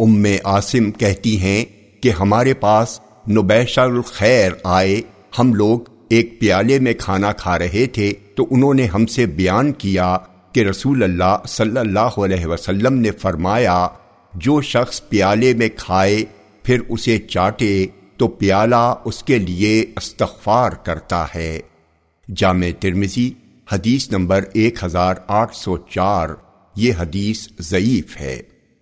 ام عاصم کہتی ہیں کہ ہمارے پاس نبیش الخیر آئے، ہم لوگ ایک پیالے میں کھانا کھا رہے تھے تو انہوں نے ہم سے بیان کیا کہ رسول اللہ صلی اللہ علیہ وسلم نے فرمایا، جو شخص پیالے میں کھائے پھر اسے چاٹے تو پیالہ اس کے لیے استغفار کرتا ہے۔ جامع ترمزی حدیث نمبر ایک ہزار آٹھ سو چار، یہ حدیث ضعیف ہے۔